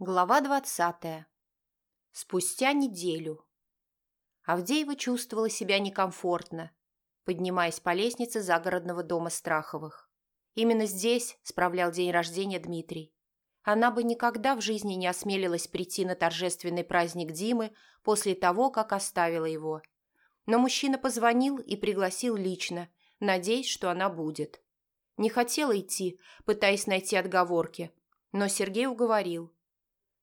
Глава двадцатая. Спустя неделю. Авдеева чувствовала себя некомфортно, поднимаясь по лестнице загородного дома Страховых. Именно здесь справлял день рождения Дмитрий. Она бы никогда в жизни не осмелилась прийти на торжественный праздник Димы после того, как оставила его. Но мужчина позвонил и пригласил лично, надеясь, что она будет. Не хотела идти, пытаясь найти отговорки, но Сергей уговорил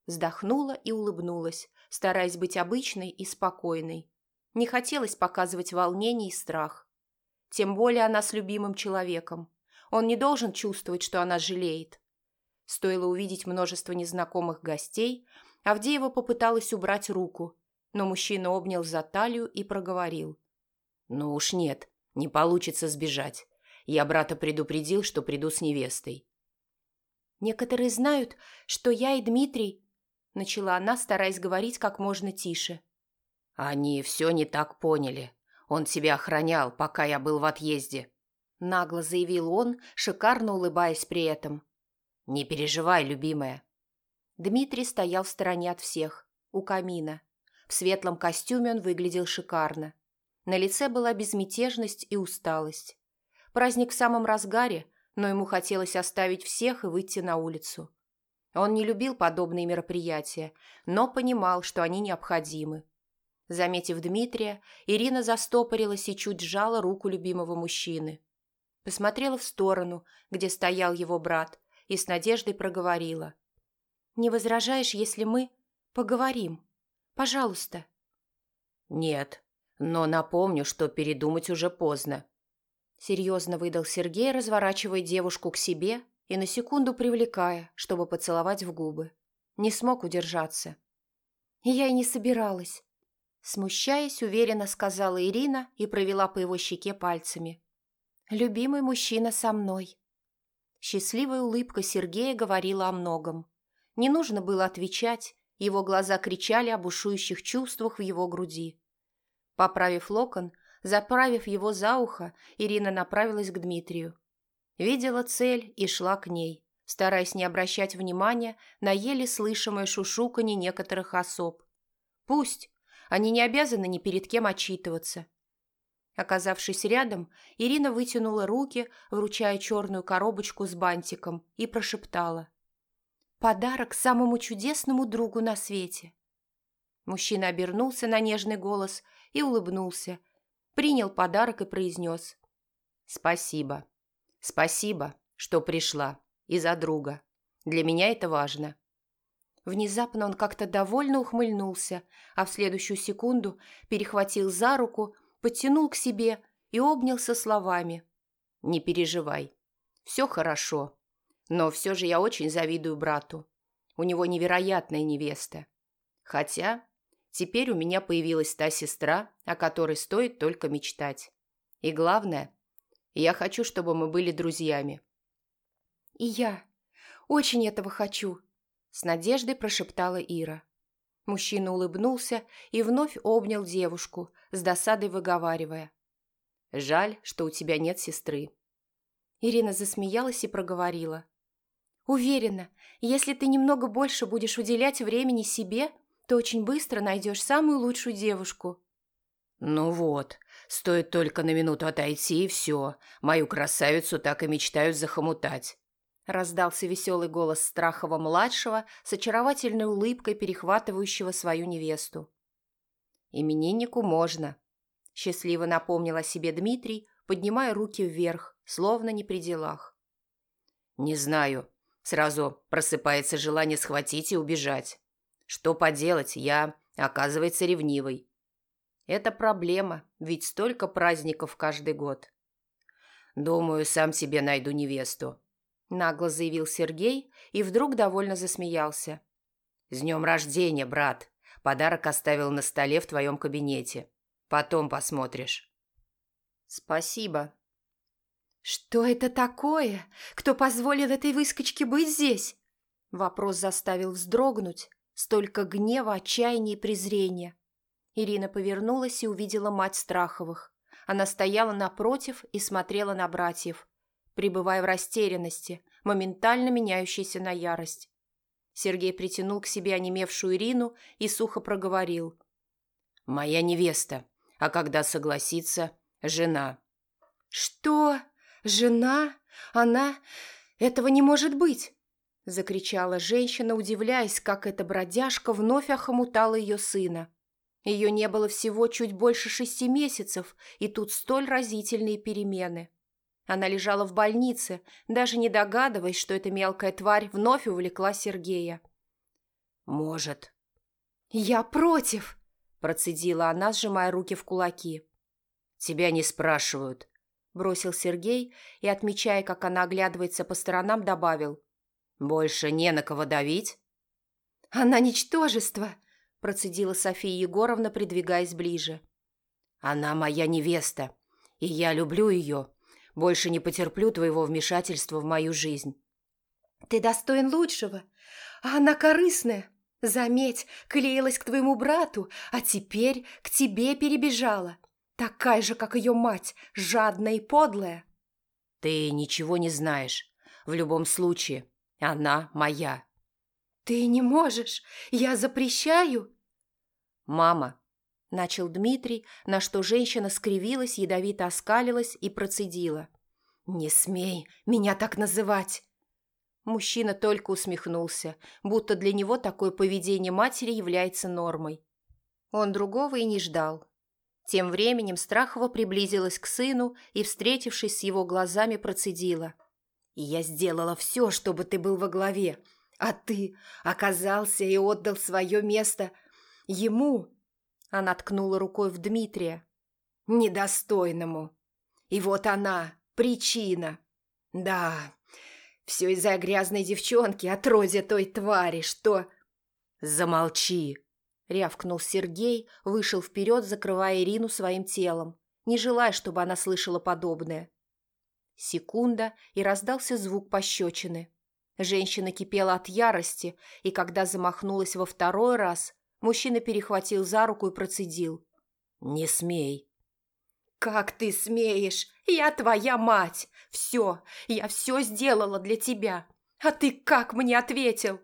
Вздохнула и улыбнулась, стараясь быть обычной и спокойной. Не хотелось показывать волнение и страх. Тем более она с любимым человеком. Он не должен чувствовать, что она жалеет. Стоило увидеть множество незнакомых гостей, Авдеева попыталась убрать руку, но мужчина обнял за талию и проговорил. «Ну уж нет, не получится сбежать. Я брата предупредил, что приду с невестой». «Некоторые знают, что я и Дмитрий – начала она, стараясь говорить как можно тише. «Они все не так поняли. Он тебя охранял, пока я был в отъезде», – нагло заявил он, шикарно улыбаясь при этом. «Не переживай, любимая». Дмитрий стоял в стороне от всех, у камина. В светлом костюме он выглядел шикарно. На лице была безмятежность и усталость. Праздник в самом разгаре, но ему хотелось оставить всех и выйти на улицу. Он не любил подобные мероприятия, но понимал, что они необходимы. Заметив Дмитрия, Ирина застопорилась и чуть сжала руку любимого мужчины. Посмотрела в сторону, где стоял его брат, и с надеждой проговорила. «Не возражаешь, если мы поговорим? Пожалуйста». «Нет, но напомню, что передумать уже поздно», – серьезно выдал Сергей, разворачивая девушку к себе и на секунду привлекая, чтобы поцеловать в губы. Не смог удержаться. я и не собиралась. Смущаясь, уверенно сказала Ирина и провела по его щеке пальцами. «Любимый мужчина со мной». Счастливая улыбка Сергея говорила о многом. Не нужно было отвечать, его глаза кричали об бушующих чувствах в его груди. Поправив локон, заправив его за ухо, Ирина направилась к Дмитрию. Видела цель и шла к ней, стараясь не обращать внимания на еле слышимое шушуканье некоторых особ. Пусть, они не обязаны ни перед кем отчитываться. Оказавшись рядом, Ирина вытянула руки, вручая черную коробочку с бантиком, и прошептала. «Подарок самому чудесному другу на свете». Мужчина обернулся на нежный голос и улыбнулся, принял подарок и произнес «Спасибо». Спасибо, что пришла. И за друга. Для меня это важно. Внезапно он как-то довольно ухмыльнулся, а в следующую секунду перехватил за руку, подтянул к себе и обнял со словами. «Не переживай. Все хорошо. Но все же я очень завидую брату. У него невероятная невеста. Хотя теперь у меня появилась та сестра, о которой стоит только мечтать. И главное, я хочу, чтобы мы были друзьями». «И я. Очень этого хочу», – с надеждой прошептала Ира. Мужчина улыбнулся и вновь обнял девушку, с досадой выговаривая. «Жаль, что у тебя нет сестры». Ирина засмеялась и проговорила. «Уверена, если ты немного больше будешь уделять времени себе, то очень быстро найдешь самую лучшую девушку». «Ну вот, стоит только на минуту отойти, и все. Мою красавицу так и мечтают захомутать». Раздался веселый голос Страхова-младшего с очаровательной улыбкой, перехватывающего свою невесту. «Имениннику можно», – счастливо напомнил о себе Дмитрий, поднимая руки вверх, словно не при делах. «Не знаю. Сразу просыпается желание схватить и убежать. Что поделать, я, оказывается, ревнивый. Это проблема, ведь столько праздников каждый год. Думаю, сам себе найду невесту. Нагло заявил Сергей и вдруг довольно засмеялся. «С днем рождения, брат! Подарок оставил на столе в твоем кабинете. Потом посмотришь». «Спасибо». «Что это такое? Кто позволил этой выскочке быть здесь?» Вопрос заставил вздрогнуть. Столько гнева, отчаяния и презрения. Ирина повернулась и увидела мать Страховых. Она стояла напротив и смотрела на братьев, пребывая в растерянности, моментально меняющейся на ярость. Сергей притянул к себе онемевшую Ирину и сухо проговорил. «Моя невеста, а когда согласится, жена». «Что? Жена? Она? Этого не может быть!» Закричала женщина, удивляясь, как эта бродяжка вновь охомутала ее сына. Ее не было всего чуть больше шести месяцев, и тут столь разительные перемены. Она лежала в больнице, даже не догадываясь, что эта мелкая тварь вновь увлекла Сергея. «Может». «Я против!» – процедила она, сжимая руки в кулаки. «Тебя не спрашивают», – бросил Сергей и, отмечая, как она оглядывается по сторонам, добавил. «Больше не на кого давить?» «Она ничтожество!» – процедила София Егоровна, придвигаясь ближе. «Она моя невеста, и я люблю ее. Больше не потерплю твоего вмешательства в мою жизнь». «Ты достоин лучшего, а она корыстная. Заметь, клеилась к твоему брату, а теперь к тебе перебежала. Такая же, как ее мать, жадная и подлая». «Ты ничего не знаешь. В любом случае, она моя». «Ты не можешь. Я запрещаю». «Мама, Начал Дмитрий, на что женщина скривилась, ядовито оскалилась и процедила. «Не смей меня так называть!» Мужчина только усмехнулся, будто для него такое поведение матери является нормой. Он другого и не ждал. Тем временем Страхова приблизилась к сыну и, встретившись с его глазами, процедила. «Я сделала все, чтобы ты был во главе, а ты оказался и отдал свое место ему, она ткнула рукой в Дмитрия. «Недостойному. И вот она, причина. Да, все из-за грязной девчонки, отродья той твари, что...» «Замолчи!» — рявкнул Сергей, вышел вперед, закрывая Ирину своим телом, не желая, чтобы она слышала подобное. Секунда, и раздался звук пощечины. Женщина кипела от ярости, и когда замахнулась во второй раз, Мужчина перехватил за руку и процедил. «Не смей». «Как ты смеешь? Я твоя мать! Все, я все сделала для тебя. А ты как мне ответил?»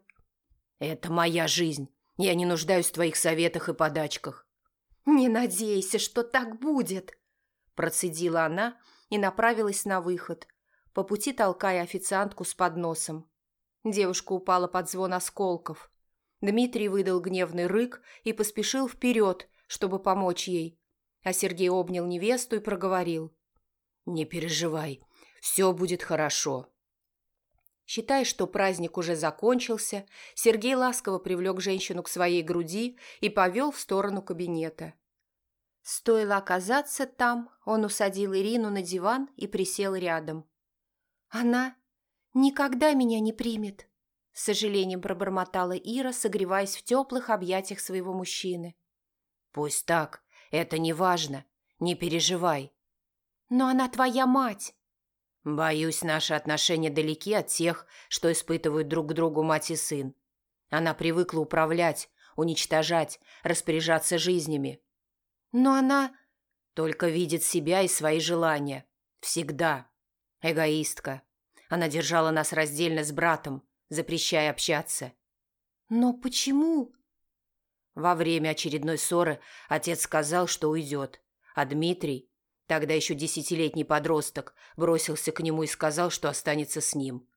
«Это моя жизнь. Я не нуждаюсь в твоих советах и подачках». «Не надейся, что так будет», – процедила она и направилась на выход, по пути толкая официантку с подносом. Девушка упала под звон осколков. Дмитрий выдал гневный рык и поспешил вперед, чтобы помочь ей. А Сергей обнял невесту и проговорил. «Не переживай, все будет хорошо». Считая, что праздник уже закончился, Сергей ласково привлек женщину к своей груди и повел в сторону кабинета. Стоило оказаться там, он усадил Ирину на диван и присел рядом. «Она никогда меня не примет», с сожалением пробормотала Ира, согреваясь в теплых объятиях своего мужчины. «Пусть так, это не важно, не переживай». «Но она твоя мать». «Боюсь, наши отношения далеки от тех, что испытывают друг к другу мать и сын. Она привыкла управлять, уничтожать, распоряжаться жизнями. Но она только видит себя и свои желания. Всегда. Эгоистка. Она держала нас раздельно с братом, запрещая общаться. «Но почему?» Во время очередной ссоры отец сказал, что уйдет, а Дмитрий, тогда еще десятилетний подросток, бросился к нему и сказал, что останется с ним.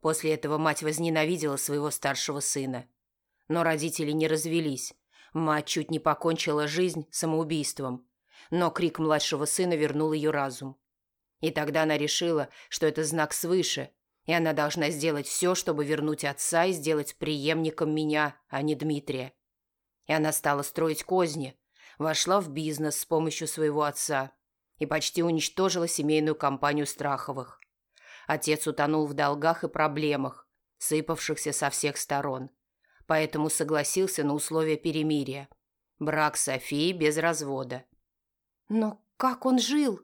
После этого мать возненавидела своего старшего сына. Но родители не развелись. Мать чуть не покончила жизнь самоубийством. Но крик младшего сына вернул ее разум. И тогда она решила, что это знак свыше, и она должна сделать все, чтобы вернуть отца и сделать преемником меня, а не Дмитрия. И она стала строить козни, вошла в бизнес с помощью своего отца и почти уничтожила семейную компанию Страховых. Отец утонул в долгах и проблемах, сыпавшихся со всех сторон. Поэтому согласился на условия перемирия. Брак Софии без развода. Но как он жил?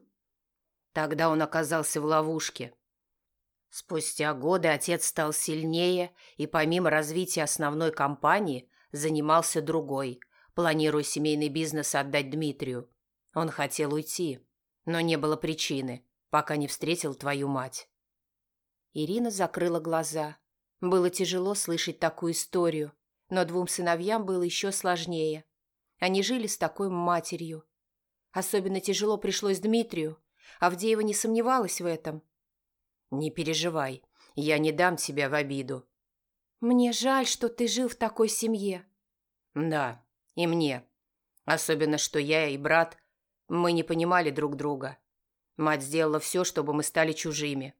Тогда он оказался в ловушке – Спустя годы отец стал сильнее и помимо развития основной компании занимался другой, планируя семейный бизнес отдать Дмитрию. Он хотел уйти, но не было причины, пока не встретил твою мать. Ирина закрыла глаза. Было тяжело слышать такую историю, но двум сыновьям было еще сложнее. Они жили с такой матерью. Особенно тяжело пришлось Дмитрию. Авдеева не сомневалась в этом. «Не переживай, я не дам тебя в обиду». «Мне жаль, что ты жил в такой семье». «Да, и мне. Особенно, что я и брат, мы не понимали друг друга. Мать сделала все, чтобы мы стали чужими.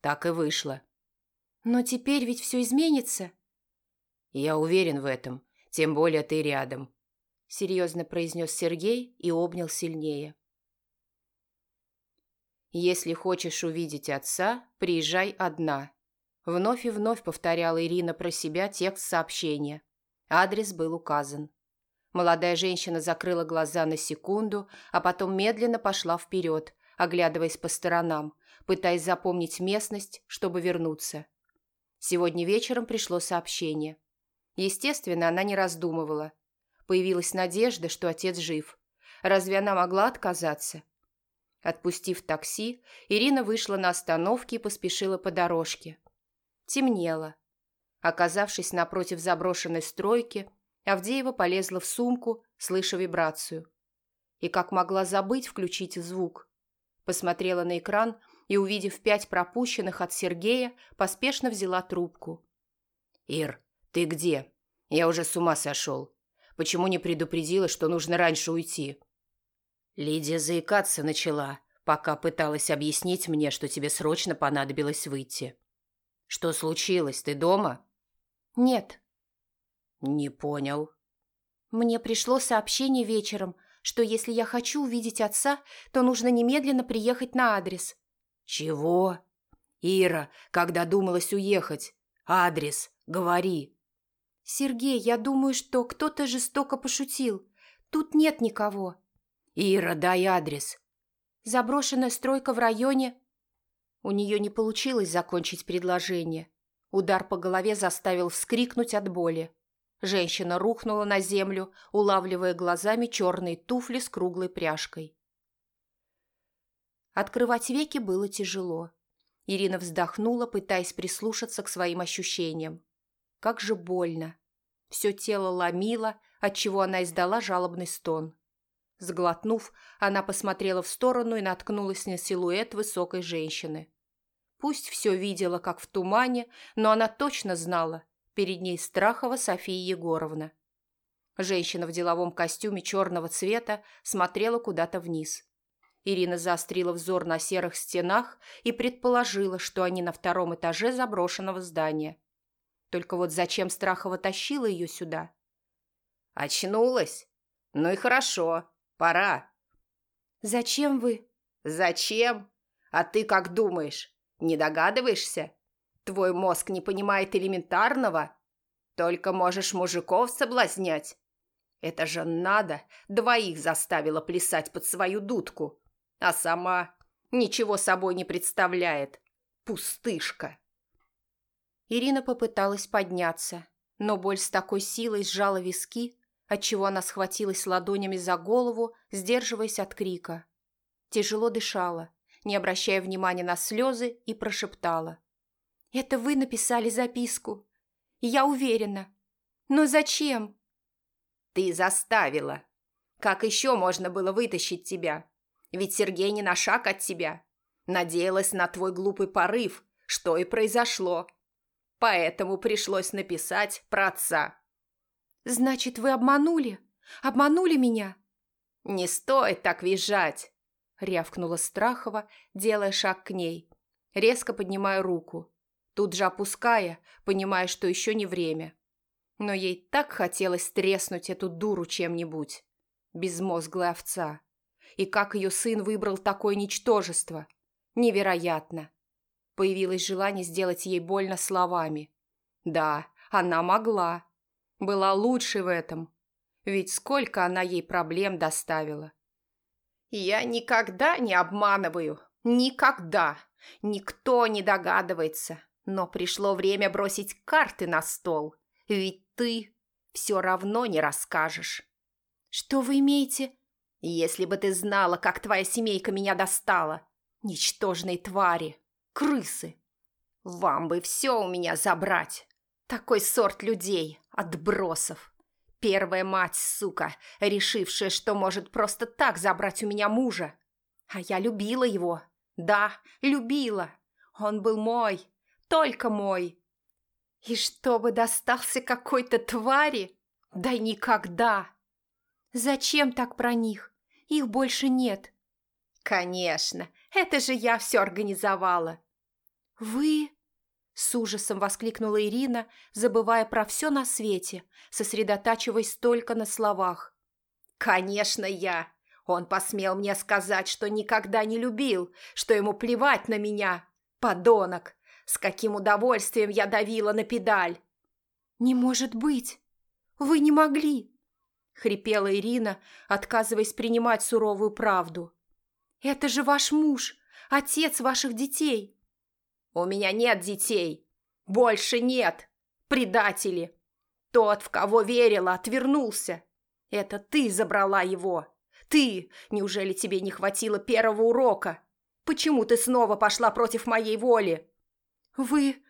Так и вышло». «Но теперь ведь все изменится». «Я уверен в этом, тем более ты рядом», – серьезно произнес Сергей и обнял сильнее. «Если хочешь увидеть отца, приезжай одна», – вновь и вновь повторяла Ирина про себя текст сообщения. Адрес был указан. Молодая женщина закрыла глаза на секунду, а потом медленно пошла вперед, оглядываясь по сторонам, пытаясь запомнить местность, чтобы вернуться. Сегодня вечером пришло сообщение. Естественно, она не раздумывала – Появилась надежда, что отец жив. Разве она могла отказаться? Отпустив такси, Ирина вышла на остановке и поспешила по дорожке. Темнело. Оказавшись напротив заброшенной стройки, Авдеева полезла в сумку, слыша вибрацию. И как могла забыть включить звук. Посмотрела на экран и, увидев пять пропущенных от Сергея, поспешно взяла трубку. «Ир, ты где? Я уже с ума сошел. Почему не предупредила, что нужно раньше уйти?» Лидия заикаться начала, пока пыталась объяснить мне, что тебе срочно понадобилось выйти. «Что случилось? Ты дома?» «Нет». «Не понял». «Мне пришло сообщение вечером, что если я хочу увидеть отца, то нужно немедленно приехать на адрес». «Чего?» «Ира, когда думалась уехать? Адрес, говори». «Сергей, я думаю, что кто-то жестоко пошутил. Тут нет никого». «Ира, дай адрес». «Заброшенная стройка в районе...» У нее не получилось закончить предложение. Удар по голове заставил вскрикнуть от боли. Женщина рухнула на землю, улавливая глазами черные туфли с круглой пряжкой. Открывать веки было тяжело. Ирина вздохнула, пытаясь прислушаться к своим ощущениям. Как же больно. Все тело ломило, отчего она издала жалобный стон. Сглотнув, она посмотрела в сторону и наткнулась на силуэт высокой женщины. Пусть все видела, как в тумане, но она точно знала, перед ней Страхова София Егоровна. Женщина в деловом костюме черного цвета смотрела куда-то вниз. Ирина заострила взор на серых стенах и предположила, что они на втором этаже заброшенного здания. Только вот зачем Страхова тащила ее сюда? Очнулась? Ну и хорошо, пора. Зачем вы? Зачем? А ты как думаешь? Не догадываешься? Твой мозг не понимает элементарного? Только можешь мужиков соблазнять. Это же надо, двоих заставила плясать под свою дудку. А сама ничего собой не представляет. Пустышка. Ирина попыталась подняться, но боль с такой силой сжала виски, отчего она схватилась ладонями за голову, сдерживаясь от крика. Тяжело дышала, не обращая внимания на слезы, и прошептала. «Это вы написали записку. Я уверена. Но зачем?» «Ты заставила. Как еще можно было вытащить тебя? Ведь Сергей не на шаг от тебя. Надеялась на твой глупый порыв, что и произошло. Поэтому пришлось написать про отца. «Значит, вы обманули? Обманули меня?» «Не стоит так визжать!» — рявкнула Страхова, делая шаг к ней, резко поднимая руку, тут же опуская, понимая, что еще не время. Но ей так хотелось треснуть эту дуру чем-нибудь. Безмозглая овца. И как ее сын выбрал такое ничтожество? Невероятно. Появилось желание сделать ей больно словами. Да, она могла. Была лучше в этом. Ведь сколько она ей проблем доставила. «Я никогда не обманываю. Никогда. Никто не догадывается. Но пришло время бросить карты на стол. Ведь ты все равно не расскажешь». «Что вы имеете?» «Если бы ты знала, как твоя семейка меня достала. Ничтожные твари крысы. Вам бы все у меня забрать. Такой сорт людей, отбросов. Первая мать, сука, решившая, что может просто так забрать у меня мужа. А я любила его. Да, любила. Он был мой, только мой. И чтобы достался какой-то твари? Да никогда. Зачем так про них? Их больше нет. Конечно, это же я все организовала. Вы... С ужасом воскликнула Ирина, забывая про все на свете, сосредотачиваясь только на словах. «Конечно, я! Он посмел мне сказать, что никогда не любил, что ему плевать на меня. Подонок! С каким удовольствием я давила на педаль!» «Не может быть! Вы не могли!» — хрипела Ирина, отказываясь принимать суровую правду. «Это же ваш муж, отец ваших детей!» У меня нет детей. Больше нет. Предатели. Тот, в кого верила, отвернулся. Это ты забрала его. Ты. Неужели тебе не хватило первого урока? Почему ты снова пошла против моей воли? Вы...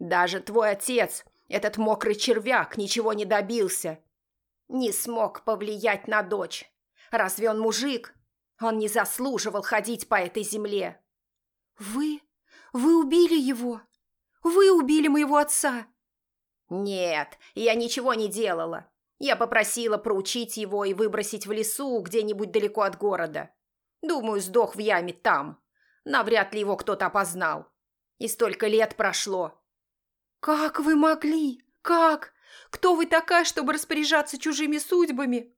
Даже твой отец, этот мокрый червяк, ничего не добился. Не смог повлиять на дочь. Разве он мужик? Он не заслуживал ходить по этой земле. Вы... Вы убили его! Вы убили моего отца!» «Нет, я ничего не делала. Я попросила проучить его и выбросить в лесу где-нибудь далеко от города. Думаю, сдох в яме там. Навряд ли его кто-то опознал. И столько лет прошло». «Как вы могли? Как? Кто вы такая, чтобы распоряжаться чужими судьбами?»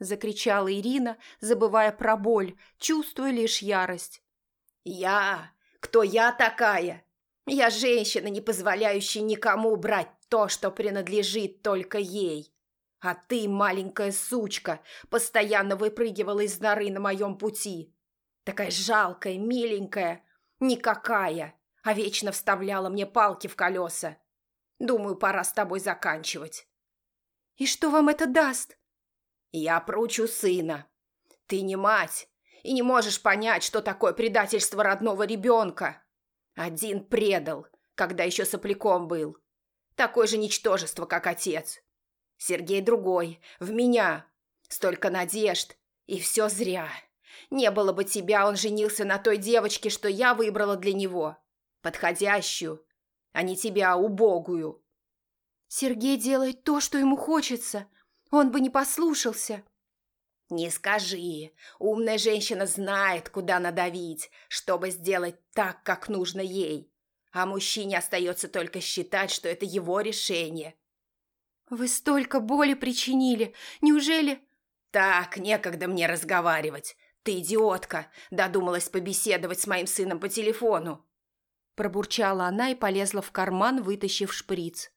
Закричала Ирина, забывая про боль, чувствуя лишь ярость. «Я кто я такая? Я женщина, не позволяющая никому брать то, что принадлежит только ей. А ты, маленькая сучка, постоянно выпрыгивала из норы на моем пути. Такая жалкая, миленькая, никакая, а вечно вставляла мне палки в колеса. Думаю, пора с тобой заканчивать. И что вам это даст? Я проучу сына. Ты не мать, и не можешь понять, что такое предательство родного ребенка. Один предал, когда еще сопляком был. Такое же ничтожество, как отец. Сергей другой, в меня. Столько надежд, и все зря. Не было бы тебя, он женился на той девочке, что я выбрала для него. Подходящую, а не тебя, убогую. Сергей делает то, что ему хочется. Он бы не послушался. «Не скажи. Умная женщина знает, куда надавить, чтобы сделать так, как нужно ей. А мужчине остается только считать, что это его решение». «Вы столько боли причинили. Неужели...» «Так, некогда мне разговаривать. Ты идиотка. Додумалась побеседовать с моим сыном по телефону». Пробурчала она и полезла в карман, вытащив шприц.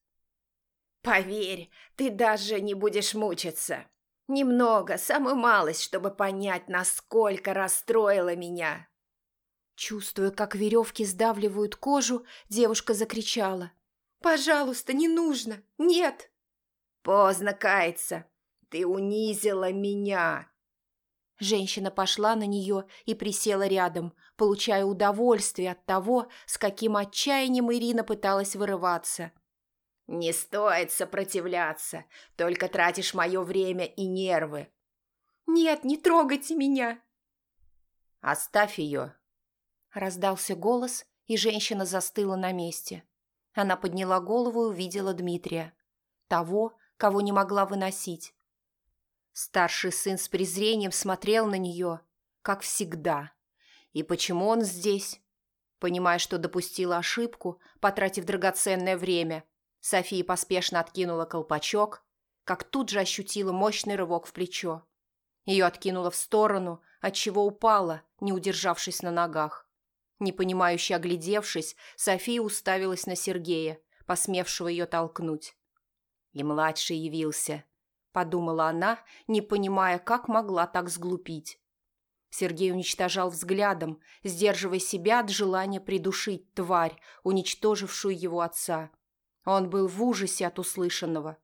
«Поверь, ты даже не будешь мучиться. Немного, самую малость, чтобы понять, насколько расстроила меня. Чувствуя, как веревки сдавливают кожу, девушка закричала. «Пожалуйста, не нужно! Нет!» «Поздно каяться! Ты унизила меня!» Женщина пошла на нее и присела рядом, получая удовольствие от того, с каким отчаянием Ирина пыталась вырываться. «Не стоит сопротивляться, только тратишь мое время и нервы». «Нет, не трогайте меня!» «Оставь ее!» Раздался голос, и женщина застыла на месте. Она подняла голову и увидела Дмитрия. Того, кого не могла выносить. Старший сын с презрением смотрел на нее, как всегда. И почему он здесь? Понимая, что допустила ошибку, потратив драгоценное время, София поспешно откинула колпачок, как тут же ощутила мощный рывок в плечо. Ее откинуло в сторону, отчего упала, не удержавшись на ногах. Непонимающе оглядевшись, София уставилась на Сергея, посмевшего ее толкнуть. И младший явился, подумала она, не понимая, как могла так сглупить. Сергей уничтожал взглядом, сдерживая себя от желания придушить тварь, уничтожившую его отца. Он был в ужасе от услышанного.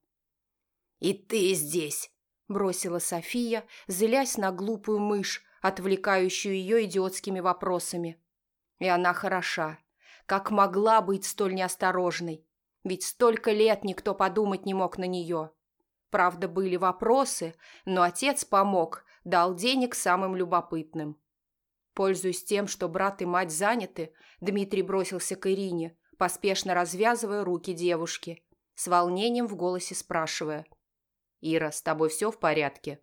«И ты здесь!» – бросила София, злясь на глупую мышь, отвлекающую ее идиотскими вопросами. И она хороша. Как могла быть столь неосторожной? Ведь столько лет никто подумать не мог на нее. Правда, были вопросы, но отец помог, дал денег самым любопытным. Пользуясь тем, что брат и мать заняты, Дмитрий бросился к Ирине, поспешно развязывая руки девушки, с волнением в голосе спрашивая. «Ира, с тобой все в порядке?»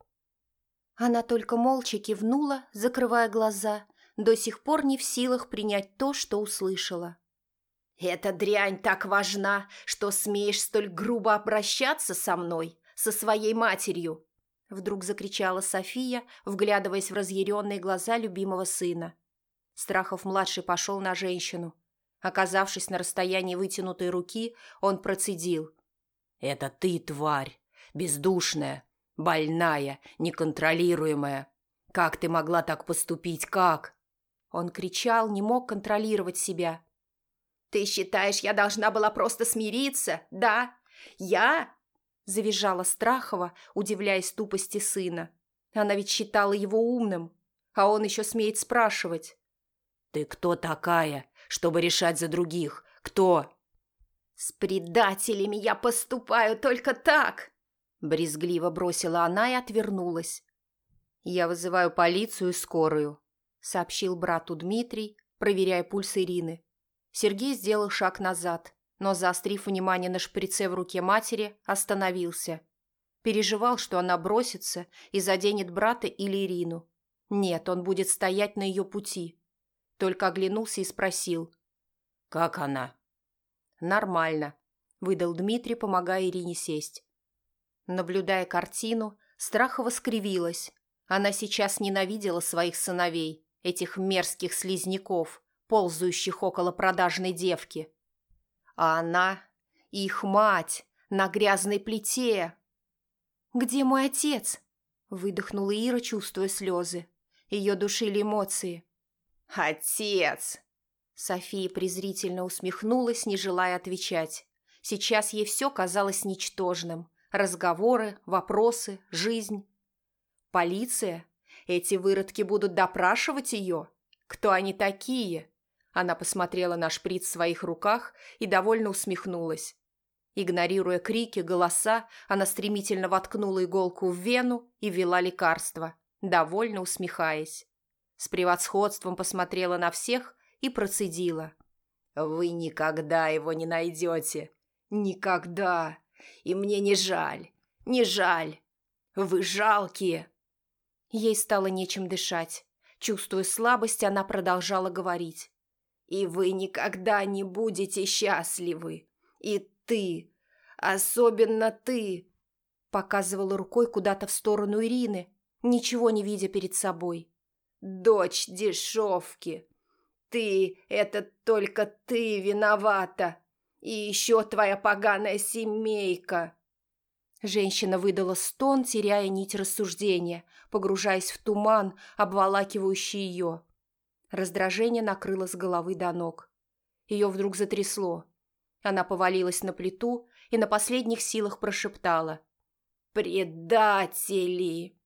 Она только молча кивнула, закрывая глаза, до сих пор не в силах принять то, что услышала. «Эта дрянь так важна, что смеешь столь грубо обращаться со мной, со своей матерью!» Вдруг закричала София, вглядываясь в разъяренные глаза любимого сына. Страхов-младший пошел на женщину. Оказавшись на расстоянии вытянутой руки, он процедил. «Это ты, тварь, бездушная, больная, неконтролируемая. Как ты могла так поступить, как?» Он кричал, не мог контролировать себя. «Ты считаешь, я должна была просто смириться, да? Я?» Завизжала Страхова, удивляясь тупости сына. Она ведь считала его умным, а он еще смеет спрашивать. «Ты кто такая, чтобы решать за других? Кто?» «С предателями я поступаю только так!» Брезгливо бросила она и отвернулась. «Я вызываю полицию и скорую», — сообщил брату Дмитрий, проверяя пульс Ирины. Сергей сделал шаг назад, но, заострив внимание на шприце в руке матери, остановился. Переживал, что она бросится и заденет брата или Ирину. Нет, он будет стоять на ее пути. Только оглянулся и спросил. «Как она?» «Нормально», — выдал Дмитрий, помогая Ирине сесть. Наблюдая картину, Страхова скривилась. Она сейчас ненавидела своих сыновей, этих мерзких слизняков, ползающих около продажной девки. А она, их мать, на грязной плите. «Где мой отец?» – выдохнула Ира, чувствуя слезы. Ее душили эмоции. «Отец!» София презрительно усмехнулась, не желая отвечать. Сейчас ей все казалось ничтожным. Разговоры, вопросы, жизнь. Полиция? Эти выродки будут допрашивать ее? Кто они такие? Она посмотрела на шприц в своих руках и довольно усмехнулась. Игнорируя крики, голоса, она стремительно воткнула иголку в вену и ввела лекарство, довольно усмехаясь. С превосходством посмотрела на всех и процедила. «Вы никогда его не найдете. Никогда. И мне не жаль. Не жаль. Вы жалкие». Ей стало нечем дышать. Чувствуя слабость, она продолжала говорить. И вы никогда не будете счастливы. И ты, особенно ты, показывала рукой куда-то в сторону Ирины, ничего не видя перед собой. Дочь дешевки. Ты, это только ты виновата. И еще твоя поганая семейка. Женщина выдала стон, теряя нить рассуждения, погружаясь в туман, обволакивающий ее. Раздражение накрыло с головы до ног. Ее вдруг затрясло. Она повалилась на плиту и на последних силах прошептала. «Предатели!»